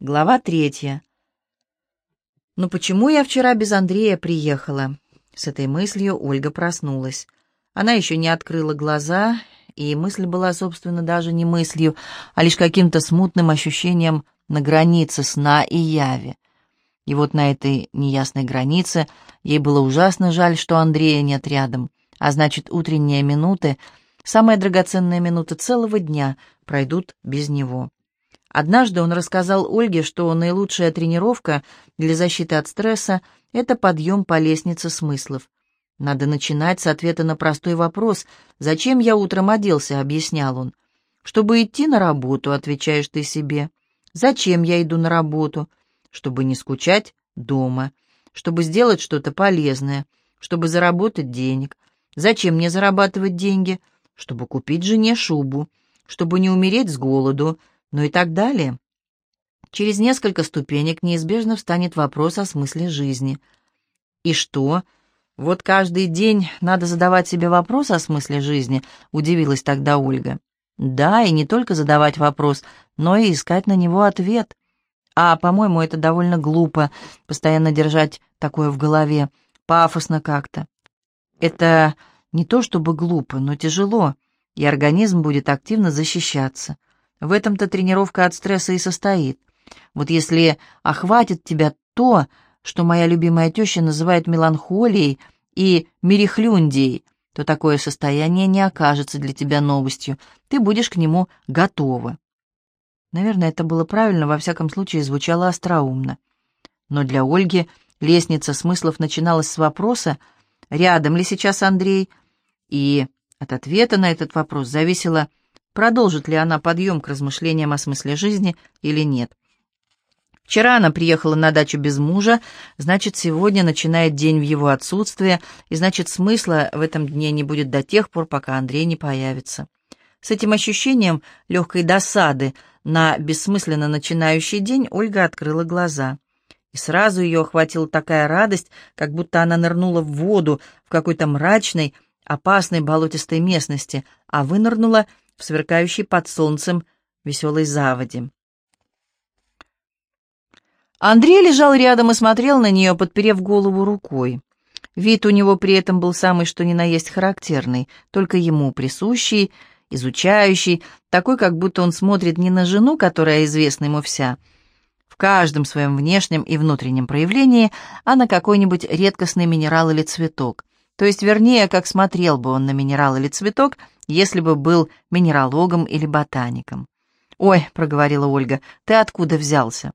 Глава третья. «Ну почему я вчера без Андрея приехала?» С этой мыслью Ольга проснулась. Она еще не открыла глаза, и мысль была, собственно, даже не мыслью, а лишь каким-то смутным ощущением на границе сна и яви. И вот на этой неясной границе ей было ужасно жаль, что Андрея нет рядом, а значит, утренние минуты, самая драгоценная минута целого дня, пройдут без него. Однажды он рассказал Ольге, что наилучшая тренировка для защиты от стресса — это подъем по лестнице смыслов. «Надо начинать с ответа на простой вопрос. Зачем я утром оделся?» — объяснял он. «Чтобы идти на работу», — отвечаешь ты себе. «Зачем я иду на работу?» «Чтобы не скучать дома. Чтобы сделать что-то полезное. Чтобы заработать денег. Зачем мне зарабатывать деньги?» «Чтобы купить жене шубу. Чтобы не умереть с голоду ну и так далее. Через несколько ступенек неизбежно встанет вопрос о смысле жизни. И что? Вот каждый день надо задавать себе вопрос о смысле жизни, удивилась тогда Ольга. Да, и не только задавать вопрос, но и искать на него ответ. А, по-моему, это довольно глупо, постоянно держать такое в голове, пафосно как-то. Это не то чтобы глупо, но тяжело, и организм будет активно защищаться. В этом-то тренировка от стресса и состоит. Вот если охватит тебя то, что моя любимая теща называет меланхолией и мерехлюндией, то такое состояние не окажется для тебя новостью, ты будешь к нему готова. Наверное, это было правильно, во всяком случае звучало остроумно. Но для Ольги лестница смыслов начиналась с вопроса, рядом ли сейчас Андрей, и от ответа на этот вопрос зависело, продолжит ли она подъем к размышлениям о смысле жизни или нет. Вчера она приехала на дачу без мужа, значит, сегодня начинает день в его отсутствие, и значит, смысла в этом дне не будет до тех пор, пока Андрей не появится. С этим ощущением легкой досады на бессмысленно начинающий день Ольга открыла глаза. И сразу ее охватила такая радость, как будто она нырнула в воду в какой-то мрачной, опасной болотистой местности, а вынырнула в сверкающей под солнцем веселой заводе. Андрей лежал рядом и смотрел на нее, подперев голову рукой. Вид у него при этом был самый что ни на есть характерный, только ему присущий, изучающий, такой, как будто он смотрит не на жену, которая известна ему вся, в каждом своем внешнем и внутреннем проявлении, а на какой-нибудь редкостный минерал или цветок. То есть, вернее, как смотрел бы он на минерал или цветок, если бы был минералогом или ботаником. «Ой», — проговорила Ольга, — «ты откуда взялся?»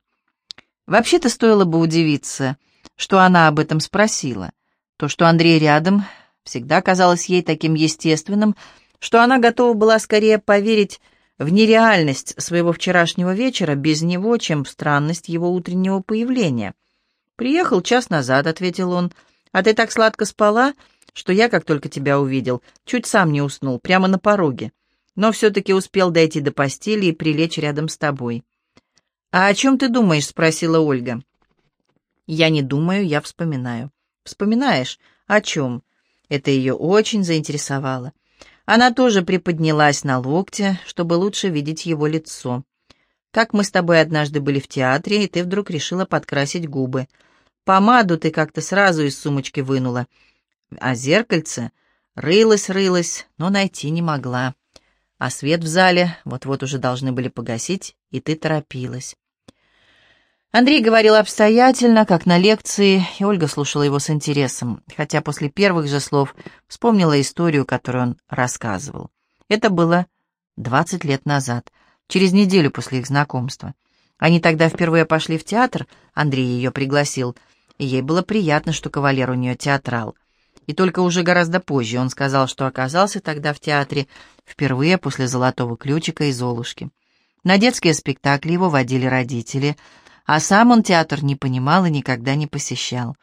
Вообще-то стоило бы удивиться, что она об этом спросила. То, что Андрей рядом, всегда казалось ей таким естественным, что она готова была скорее поверить в нереальность своего вчерашнего вечера без него, чем в странность его утреннего появления. «Приехал час назад», — ответил он, — «а ты так сладко спала, что я, как только тебя увидел, чуть сам не уснул, прямо на пороге, но все-таки успел дойти до постели и прилечь рядом с тобой. «А о чем ты думаешь?» — спросила Ольга. «Я не думаю, я вспоминаю». «Вспоминаешь? О чем?» Это ее очень заинтересовало. Она тоже приподнялась на локте, чтобы лучше видеть его лицо. «Как мы с тобой однажды были в театре, и ты вдруг решила подкрасить губы. Помаду ты как-то сразу из сумочки вынула а зеркальце рылась-рылась, но найти не могла. А свет в зале вот-вот уже должны были погасить, и ты торопилась. Андрей говорил обстоятельно, как на лекции, и Ольга слушала его с интересом, хотя после первых же слов вспомнила историю, которую он рассказывал. Это было двадцать лет назад, через неделю после их знакомства. Они тогда впервые пошли в театр, Андрей ее пригласил, и ей было приятно, что кавалер у нее театрал и только уже гораздо позже он сказал, что оказался тогда в театре впервые после «Золотого ключика» и «Золушки». На детские спектакли его водили родители, а сам он театр не понимал и никогда не посещал.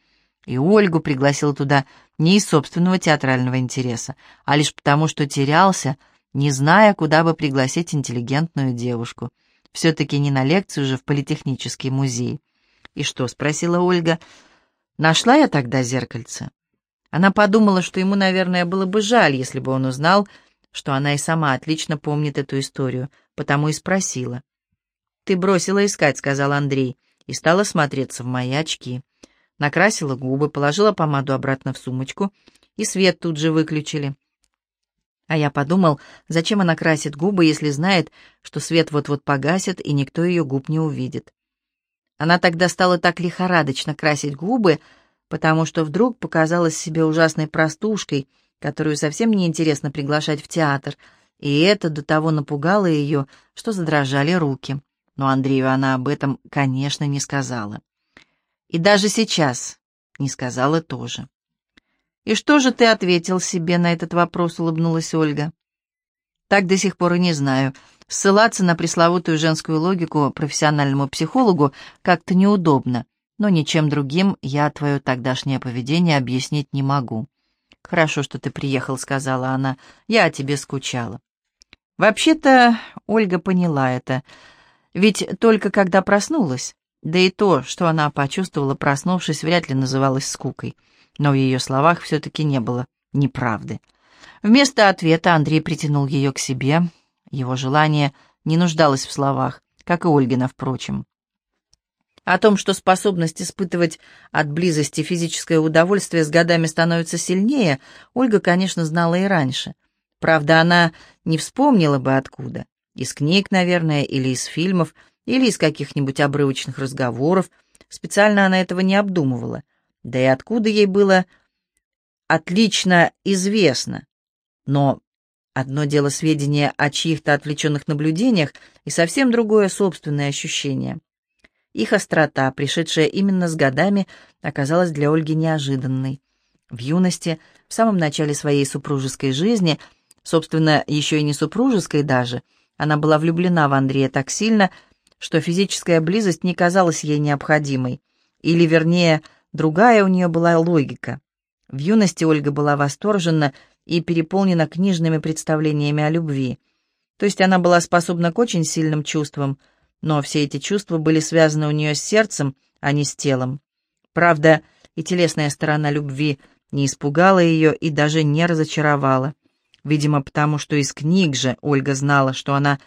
И Ольгу пригласил туда не из собственного театрального интереса, а лишь потому, что терялся, не зная, куда бы пригласить интеллигентную девушку. Все-таки не на лекцию же в Политехнический музей. «И что?» — спросила Ольга. «Нашла я тогда зеркальце?» Она подумала, что ему, наверное, было бы жаль, если бы он узнал, что она и сама отлично помнит эту историю, потому и спросила. «Ты бросила искать», — сказал Андрей, и стала смотреться в мои очки. Накрасила губы, положила помаду обратно в сумочку, и свет тут же выключили. А я подумал, зачем она красит губы, если знает, что свет вот-вот погасит, и никто ее губ не увидит. Она тогда стала так лихорадочно красить губы, потому что вдруг показалась себе ужасной простушкой, которую совсем неинтересно приглашать в театр, и это до того напугало ее, что задрожали руки. Но Андрею она об этом, конечно, не сказала. И даже сейчас не сказала тоже. «И что же ты ответил себе на этот вопрос?» — улыбнулась Ольга. «Так до сих пор и не знаю. Ссылаться на пресловутую женскую логику профессиональному психологу как-то неудобно, но ничем другим я твое тогдашнее поведение объяснить не могу». «Хорошо, что ты приехал», — сказала она. «Я о тебе скучала». Вообще-то Ольга поняла это, ведь только когда проснулась, да и то, что она почувствовала, проснувшись, вряд ли называлось скукой но в ее словах все-таки не было неправды. Вместо ответа Андрей притянул ее к себе. Его желание не нуждалось в словах, как и Ольгина, впрочем. О том, что способность испытывать от близости физическое удовольствие с годами становится сильнее, Ольга, конечно, знала и раньше. Правда, она не вспомнила бы откуда. Из книг, наверное, или из фильмов, или из каких-нибудь обрывочных разговоров. Специально она этого не обдумывала. Да и откуда ей было отлично известно. Но одно дело сведения о чьих-то отвлеченных наблюдениях и совсем другое собственное ощущение. Их острота, пришедшая именно с годами, оказалась для Ольги неожиданной. В юности, в самом начале своей супружеской жизни, собственно, еще и не супружеской даже, она была влюблена в Андрея так сильно, что физическая близость не казалась ей необходимой, или, вернее, Другая у нее была логика. В юности Ольга была восторжена и переполнена книжными представлениями о любви. То есть она была способна к очень сильным чувствам, но все эти чувства были связаны у нее с сердцем, а не с телом. Правда, и телесная сторона любви не испугала ее и даже не разочаровала. Видимо, потому что из книг же Ольга знала, что она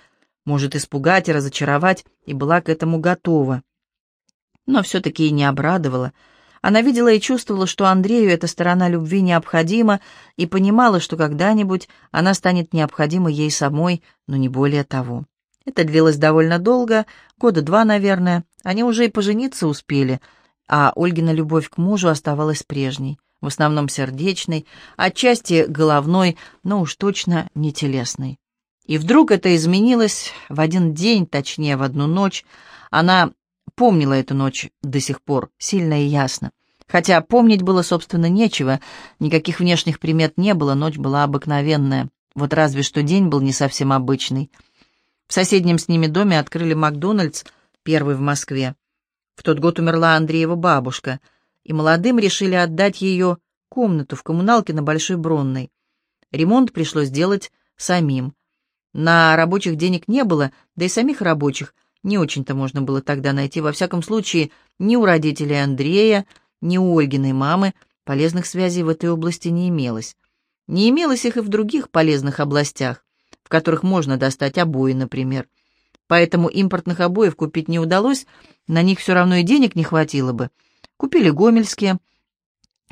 может испугать и разочаровать, и была к этому готова. Но все-таки и не обрадовала — она видела и чувствовала, что Андрею эта сторона любви необходима, и понимала, что когда-нибудь она станет необходима ей самой, но не более того. Это длилось довольно долго, года два, наверное. Они уже и пожениться успели, а Ольгина любовь к мужу оставалась прежней, в основном сердечной, отчасти головной, но уж точно не телесной. И вдруг это изменилось в один день, точнее, в одну ночь. Она помнила эту ночь до сих пор, сильно и ясно. Хотя помнить было, собственно, нечего, никаких внешних примет не было, ночь была обыкновенная. Вот разве что день был не совсем обычный. В соседнем с ними доме открыли Макдональдс, первый в Москве. В тот год умерла Андреева бабушка, и молодым решили отдать ее комнату в коммуналке на Большой Бронной. Ремонт пришлось делать самим. На рабочих денег не было, да и самих рабочих не очень-то можно было тогда найти, во всяком случае, ни у родителей Андрея, ни у Ольгиной мамы полезных связей в этой области не имелось. Не имелось их и в других полезных областях, которых можно достать обои, например. Поэтому импортных обоев купить не удалось, на них все равно и денег не хватило бы. Купили гомельские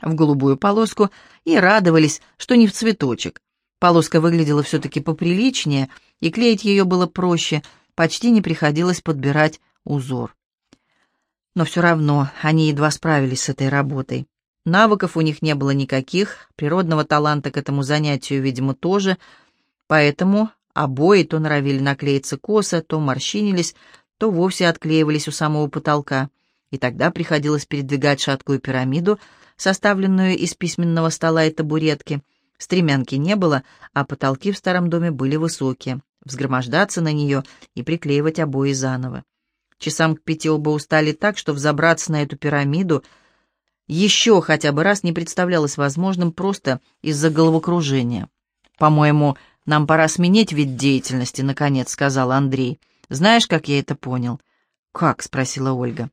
в голубую полоску и радовались, что не в цветочек. Полоска выглядела все-таки поприличнее, и клеить ее было проще – почти не приходилось подбирать узор. Но все равно они едва справились с этой работой. Навыков у них не было никаких, природного таланта к этому занятию, видимо, тоже, поэтому обои то норовили наклеиться косо, то морщинились, то вовсе отклеивались у самого потолка, и тогда приходилось передвигать шаткую пирамиду, составленную из письменного стола и табуретки. Стремянки не было, а потолки в старом доме были высокие взгромождаться на нее и приклеивать обои заново. Часам к пяти оба устали так, что взобраться на эту пирамиду еще хотя бы раз не представлялось возможным просто из-за головокружения. «По-моему, нам пора сменить вид деятельности», — наконец сказал Андрей. «Знаешь, как я это понял?» «Как?» — спросила Ольга.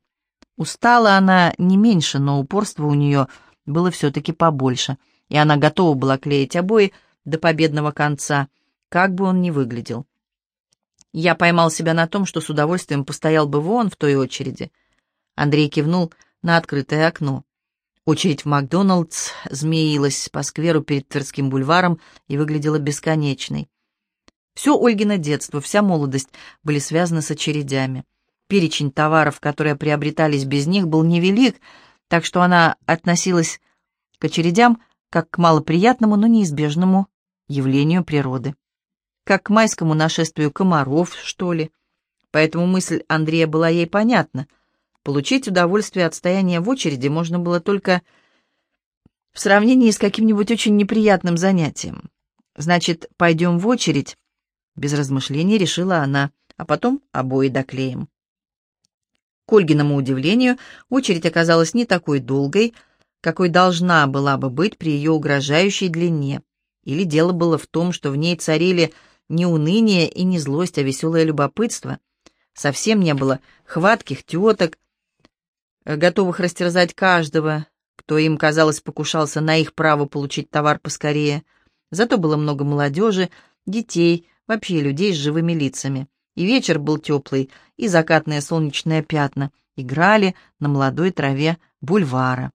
Устала она не меньше, но упорство у нее было все-таки побольше, и она готова была клеить обои до победного конца — как бы он ни выглядел. Я поймал себя на том, что с удовольствием постоял бы вон в той очереди. Андрей кивнул на открытое окно. Очередь в Макдоналдс змеилась по скверу перед Тверским бульваром и выглядела бесконечной. Все Ольгино детство, вся молодость были связаны с очередями. Перечень товаров, которые приобретались без них, был невелик, так что она относилась к очередям как к малоприятному, но неизбежному явлению природы. Как к майскому нашествию комаров, что ли. Поэтому мысль Андрея была ей понятна. Получить удовольствие от стояния в очереди можно было только в сравнении с каким-нибудь очень неприятным занятием. Значит, пойдем в очередь? Без размышлений решила она, а потом обои доклеим. К Ольгиному удивлению, очередь оказалась не такой долгой, какой должна была бы быть при ее угрожающей длине. Или дело было в том, что в ней царили не уныние и не злость, а веселое любопытство. Совсем не было хватких теток, готовых растерзать каждого, кто им, казалось, покушался на их право получить товар поскорее. Зато было много молодежи, детей, вообще людей с живыми лицами. И вечер был теплый, и закатные солнечные пятна играли на молодой траве бульвара.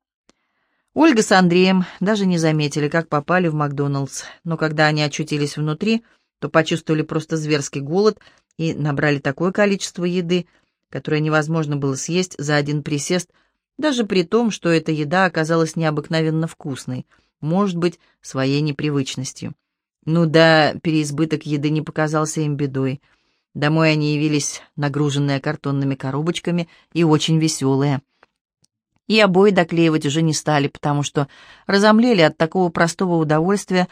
Ольга с Андреем даже не заметили, как попали в Макдоналдс, но когда они очутились внутри, то почувствовали просто зверский голод и набрали такое количество еды, которое невозможно было съесть за один присест, даже при том, что эта еда оказалась необыкновенно вкусной, может быть, своей непривычностью. Ну да, переизбыток еды не показался им бедой. Домой они явились нагруженные картонными коробочками и очень веселые – и обои доклеивать уже не стали, потому что разомлели от такого простого удовольствия,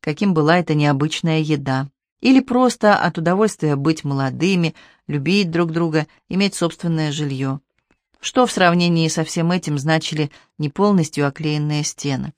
каким была эта необычная еда. Или просто от удовольствия быть молодыми, любить друг друга, иметь собственное жилье. Что в сравнении со всем этим значили не полностью оклеенные стены?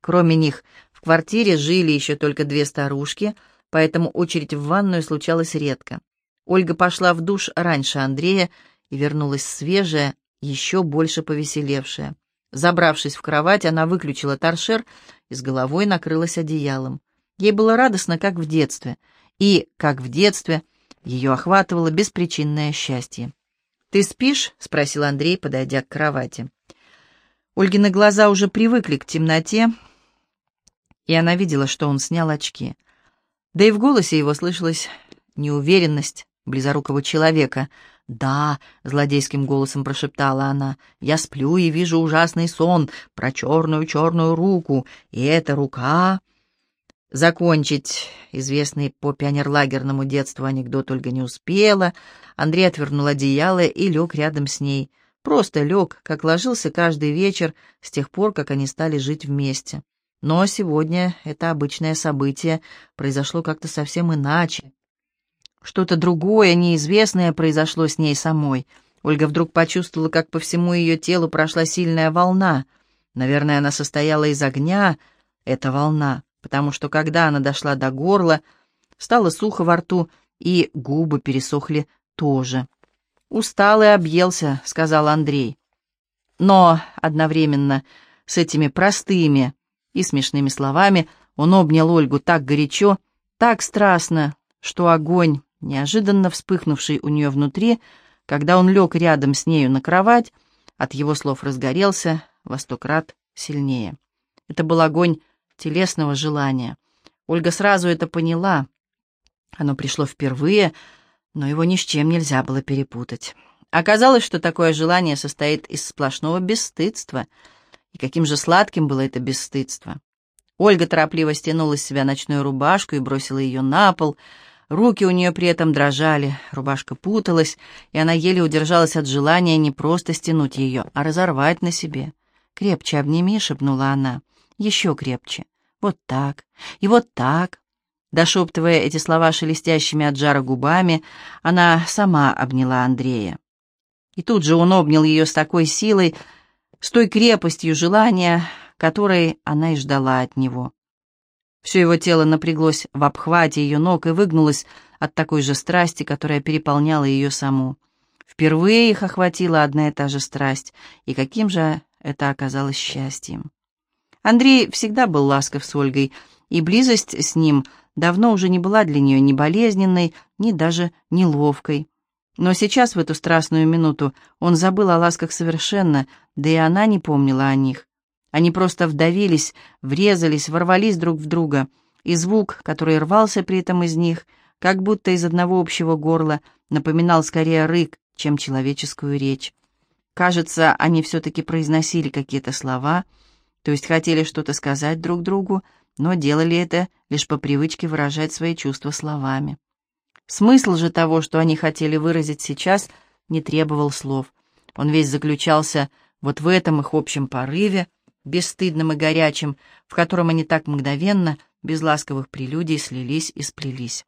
Кроме них, в квартире жили еще только две старушки, поэтому очередь в ванную случалась редко. Ольга пошла в душ раньше Андрея и вернулась свежая, еще больше повеселевшая. Забравшись в кровать, она выключила торшер и с головой накрылась одеялом. Ей было радостно, как в детстве, и, как в детстве, ее охватывало беспричинное счастье. «Ты спишь?» — спросил Андрей, подойдя к кровати. Ольгины глаза уже привыкли к темноте, и она видела, что он снял очки. Да и в голосе его слышалась неуверенность близорукого человека — «Да», — злодейским голосом прошептала она, — «я сплю и вижу ужасный сон про черную-черную руку, и эта рука...» Закончить известный по пионерлагерному детству анекдот Ольга не успела. Андрей отвернул одеяло и лег рядом с ней. Просто лег, как ложился каждый вечер с тех пор, как они стали жить вместе. Но сегодня это обычное событие произошло как-то совсем иначе. Что-то другое, неизвестное произошло с ней самой. Ольга вдруг почувствовала, как по всему ее телу прошла сильная волна. Наверное, она состояла из огня, эта волна, потому что когда она дошла до горла, стало сухо во рту, и губы пересохли тоже. «Устал и объелся», — сказал Андрей. Но одновременно с этими простыми и смешными словами он обнял Ольгу так горячо, так страстно, что огонь неожиданно вспыхнувший у нее внутри, когда он лег рядом с нею на кровать, от его слов разгорелся во сто крат сильнее. Это был огонь телесного желания. Ольга сразу это поняла. Оно пришло впервые, но его ни с чем нельзя было перепутать. Оказалось, что такое желание состоит из сплошного бесстыдства. И каким же сладким было это бесстыдство. Ольга торопливо стянула с себя ночную рубашку и бросила ее на пол — Руки у нее при этом дрожали, рубашка путалась, и она еле удержалась от желания не просто стянуть ее, а разорвать на себе. «Крепче обними», — шепнула она, — «еще крепче. Вот так, и вот так». Дошептывая эти слова шелестящими от жара губами, она сама обняла Андрея. И тут же он обнял ее с такой силой, с той крепостью желания, которой она и ждала от него. Все его тело напряглось в обхвате ее ног и выгнулось от такой же страсти, которая переполняла ее саму. Впервые их охватила одна и та же страсть, и каким же это оказалось счастьем. Андрей всегда был ласков с Ольгой, и близость с ним давно уже не была для нее ни болезненной, ни даже неловкой. Но сейчас, в эту страстную минуту, он забыл о ласках совершенно, да и она не помнила о них. Они просто вдавились, врезались, ворвались друг в друга, и звук, который рвался при этом из них, как будто из одного общего горла, напоминал скорее рык, чем человеческую речь. Кажется, они все-таки произносили какие-то слова, то есть хотели что-то сказать друг другу, но делали это лишь по привычке выражать свои чувства словами. Смысл же того, что они хотели выразить сейчас, не требовал слов. Он весь заключался вот в этом их общем порыве, бесстыдным и горячим, в котором они так мгновенно, без ласковых прелюдий, слились и сплелись.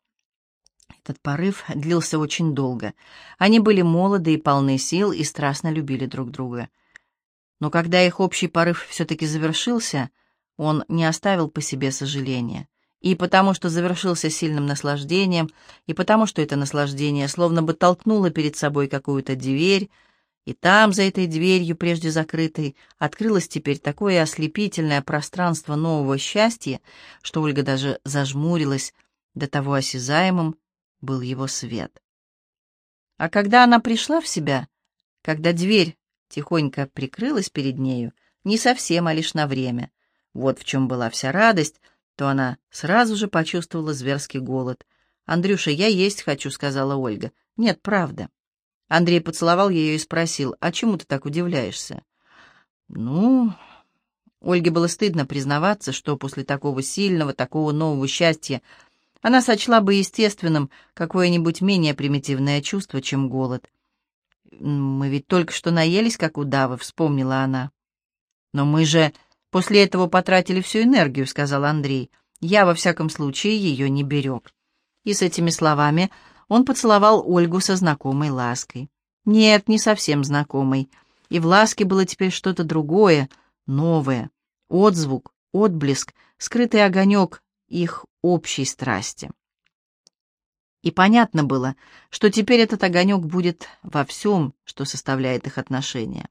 Этот порыв длился очень долго. Они были молоды и полны сил и страстно любили друг друга. Но когда их общий порыв все-таки завершился, он не оставил по себе сожаления. И потому что завершился сильным наслаждением, и потому что это наслаждение словно бы толкнуло перед собой какую-то дверь, и там, за этой дверью, прежде закрытой, открылось теперь такое ослепительное пространство нового счастья, что Ольга даже зажмурилась, до того осязаемым был его свет. А когда она пришла в себя, когда дверь тихонько прикрылась перед нею, не совсем, а лишь на время, вот в чем была вся радость, то она сразу же почувствовала зверский голод. «Андрюша, я есть хочу», — сказала Ольга. «Нет, правда». Андрей поцеловал ее и спросил, «А чему ты так удивляешься?» «Ну...» Ольге было стыдно признаваться, что после такого сильного, такого нового счастья она сочла бы естественным какое-нибудь менее примитивное чувство, чем голод. «Мы ведь только что наелись, как удавы», — вспомнила она. «Но мы же После этого потратили всю энергию», — сказал Андрей. «Я, во всяком случае, ее не берег». И с этими словами он поцеловал Ольгу со знакомой лаской. Нет, не совсем знакомой. И в ласке было теперь что-то другое, новое. Отзвук, отблеск, скрытый огонек их общей страсти. И понятно было, что теперь этот огонек будет во всем, что составляет их отношения.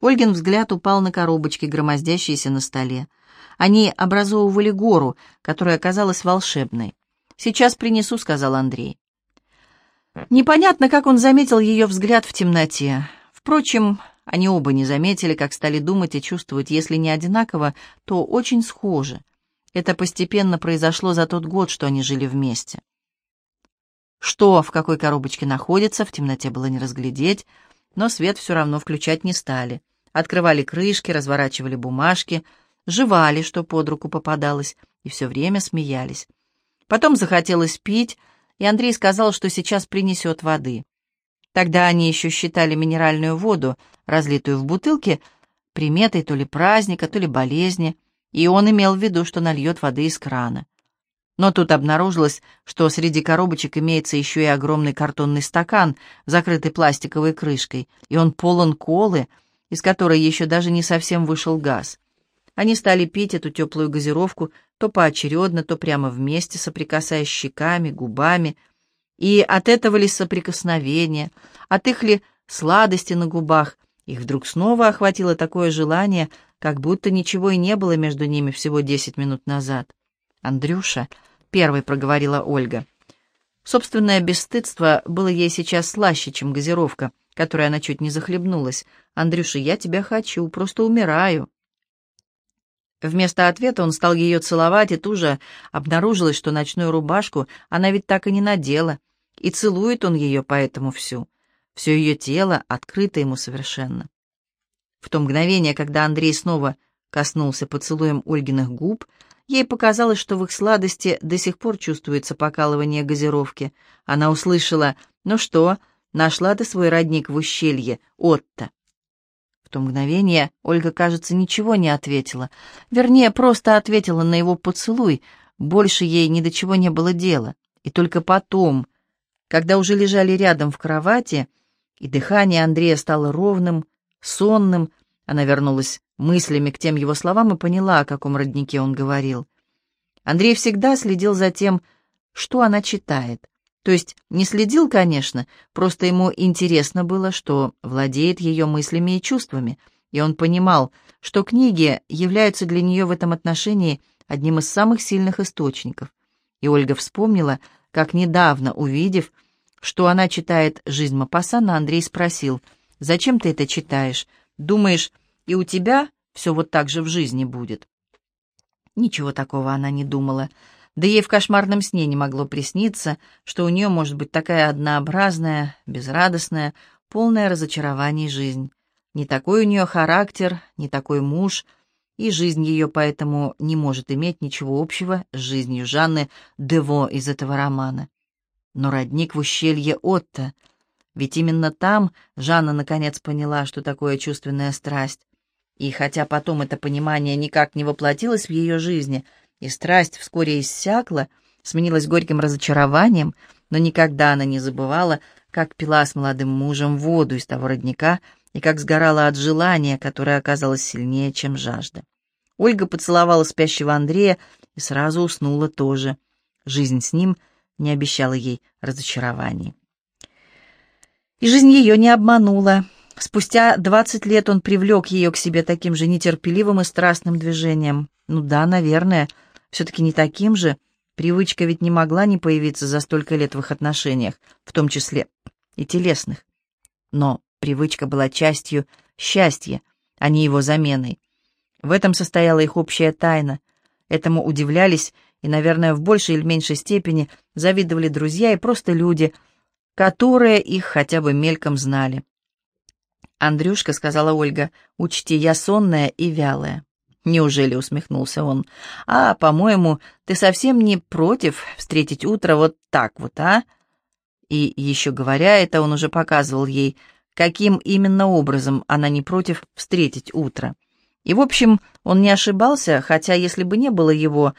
Ольгин взгляд упал на коробочки, громоздящиеся на столе. Они образовывали гору, которая оказалась волшебной. «Сейчас принесу», — сказал Андрей. Непонятно, как он заметил ее взгляд в темноте. Впрочем, они оба не заметили, как стали думать и чувствовать, если не одинаково, то очень схоже. Это постепенно произошло за тот год, что они жили вместе. Что в какой коробочке находится, в темноте было не разглядеть, но свет все равно включать не стали. Открывали крышки, разворачивали бумажки, жевали, что под руку попадалось, и все время смеялись. Потом захотелось пить, и Андрей сказал, что сейчас принесет воды. Тогда они еще считали минеральную воду, разлитую в бутылке, приметой то ли праздника, то ли болезни, и он имел в виду, что нальет воды из крана. Но тут обнаружилось, что среди коробочек имеется еще и огромный картонный стакан, закрытый пластиковой крышкой, и он полон колы, из которой еще даже не совсем вышел газ. Они стали пить эту теплую газировку то поочередно, то прямо вместе, соприкасаясь щеками, губами, и от этого ли соприкосновения, от их ли сладости на губах, их вдруг снова охватило такое желание, как будто ничего и не было между ними всего десять минут назад. «Андрюша», — первой проговорила Ольга. Собственное бесстыдство было ей сейчас слаще, чем газировка, которой она чуть не захлебнулась. «Андрюша, я тебя хочу, просто умираю». Вместо ответа он стал ее целовать, и тут же обнаружилось, что ночную рубашку она ведь так и не надела, и целует он ее поэтому всю. Все ее тело открыто ему совершенно. В то мгновение, когда Андрей снова коснулся поцелуем Ольгиных губ, Ей показалось, что в их сладости до сих пор чувствуется покалывание газировки. Она услышала «Ну что, нашла ты свой родник в ущелье, Отто?» В то мгновение Ольга, кажется, ничего не ответила. Вернее, просто ответила на его поцелуй. Больше ей ни до чего не было дела. И только потом, когда уже лежали рядом в кровати, и дыхание Андрея стало ровным, сонным, она вернулась мыслями к тем его словам и поняла, о каком роднике он говорил. Андрей всегда следил за тем, что она читает. То есть не следил, конечно, просто ему интересно было, что владеет ее мыслями и чувствами, и он понимал, что книги являются для нее в этом отношении одним из самых сильных источников. И Ольга вспомнила, как недавно, увидев, что она читает «Жизнь Мапассана», Андрей спросил, «Зачем ты это читаешь? Думаешь, и у тебя все вот так же в жизни будет?» Ничего такого она не думала. Да ей в кошмарном сне не могло присниться, что у нее может быть такая однообразная, безрадостная, полная разочарований жизнь. Не такой у нее характер, не такой муж, и жизнь ее поэтому не может иметь ничего общего с жизнью Жанны Дево из этого романа. Но родник в ущелье Отто, ведь именно там Жанна наконец поняла, что такое чувственная страсть. И хотя потом это понимание никак не воплотилось в ее жизни, и страсть вскоре иссякла, сменилась горьким разочарованием, но никогда она не забывала, как пила с молодым мужем воду из того родника и как сгорала от желания, которое оказалось сильнее, чем жажда. Ольга поцеловала спящего Андрея и сразу уснула тоже. Жизнь с ним не обещала ей разочарований. И жизнь ее не обманула. Спустя двадцать лет он привлек ее к себе таким же нетерпеливым и страстным движением. Ну да, наверное, все-таки не таким же. Привычка ведь не могла не появиться за столько лет в их отношениях, в том числе и телесных. Но привычка была частью счастья, а не его заменой. В этом состояла их общая тайна. Этому удивлялись и, наверное, в большей или меньшей степени завидовали друзья и просто люди, которые их хотя бы мельком знали. «Андрюшка», — сказала Ольга, — «учти, я сонная и вялая». «Неужели?» — усмехнулся он. «А, по-моему, ты совсем не против встретить утро вот так вот, а?» И еще говоря это, он уже показывал ей, каким именно образом она не против встретить утро. И, в общем, он не ошибался, хотя, если бы не было его,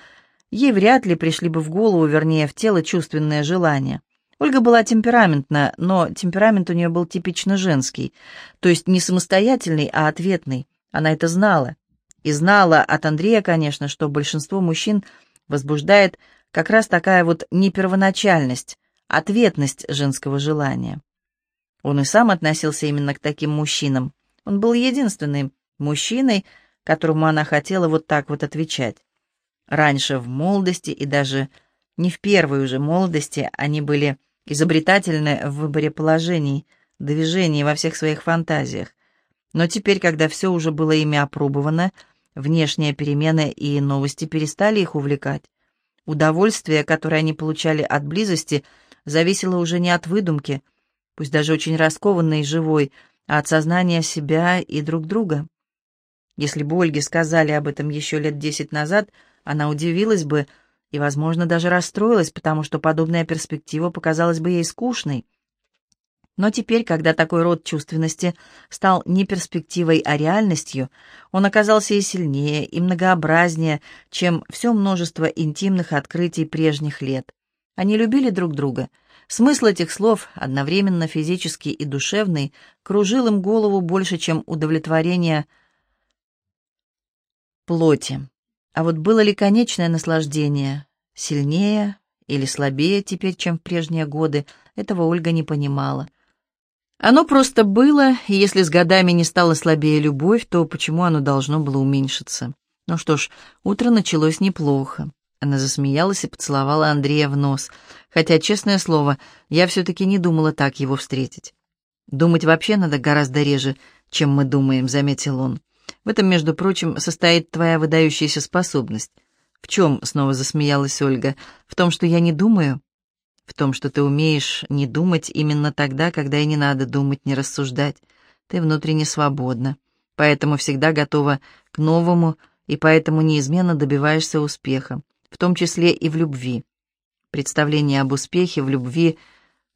ей вряд ли пришли бы в голову, вернее, в тело чувственные желания. Ольга была темпераментна, но темперамент у нее был типично женский, то есть не самостоятельный, а ответный. Она это знала. И знала от Андрея, конечно, что большинство мужчин возбуждает как раз такая вот непервоначальность, ответность женского желания. Он и сам относился именно к таким мужчинам. Он был единственным мужчиной, которому она хотела вот так вот отвечать. Раньше в молодости и даже не в первой уже молодости они были изобретательны в выборе положений, движений во всех своих фантазиях. Но теперь, когда все уже было ими опробовано, внешние перемены и новости перестали их увлекать. Удовольствие, которое они получали от близости, зависело уже не от выдумки, пусть даже очень раскованной и живой, а от сознания себя и друг друга. Если бы Ольге сказали об этом еще лет десять назад, она удивилась бы, и, возможно, даже расстроилась, потому что подобная перспектива показалась бы ей скучной. Но теперь, когда такой род чувственности стал не перспективой, а реальностью, он оказался и сильнее, и многообразнее, чем все множество интимных открытий прежних лет. Они любили друг друга. Смысл этих слов, одновременно физический и душевный, кружил им голову больше, чем удовлетворение плоти. А вот было ли конечное наслаждение сильнее или слабее теперь, чем в прежние годы, этого Ольга не понимала. Оно просто было, и если с годами не стало слабее любовь, то почему оно должно было уменьшиться? Ну что ж, утро началось неплохо. Она засмеялась и поцеловала Андрея в нос, хотя, честное слово, я все-таки не думала так его встретить. Думать вообще надо гораздо реже, чем мы думаем, заметил он. В этом, между прочим, состоит твоя выдающаяся способность. В чем, снова засмеялась Ольга, в том, что я не думаю? В том, что ты умеешь не думать именно тогда, когда и не надо думать, не рассуждать. Ты внутренне свободна, поэтому всегда готова к новому и поэтому неизменно добиваешься успеха, в том числе и в любви. Представление об успехе в любви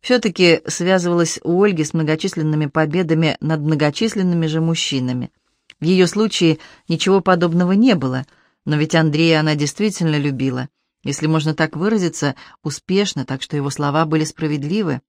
все-таки связывалось у Ольги с многочисленными победами над многочисленными же мужчинами – в ее случае ничего подобного не было, но ведь Андрея она действительно любила, если можно так выразиться, успешно, так что его слова были справедливы.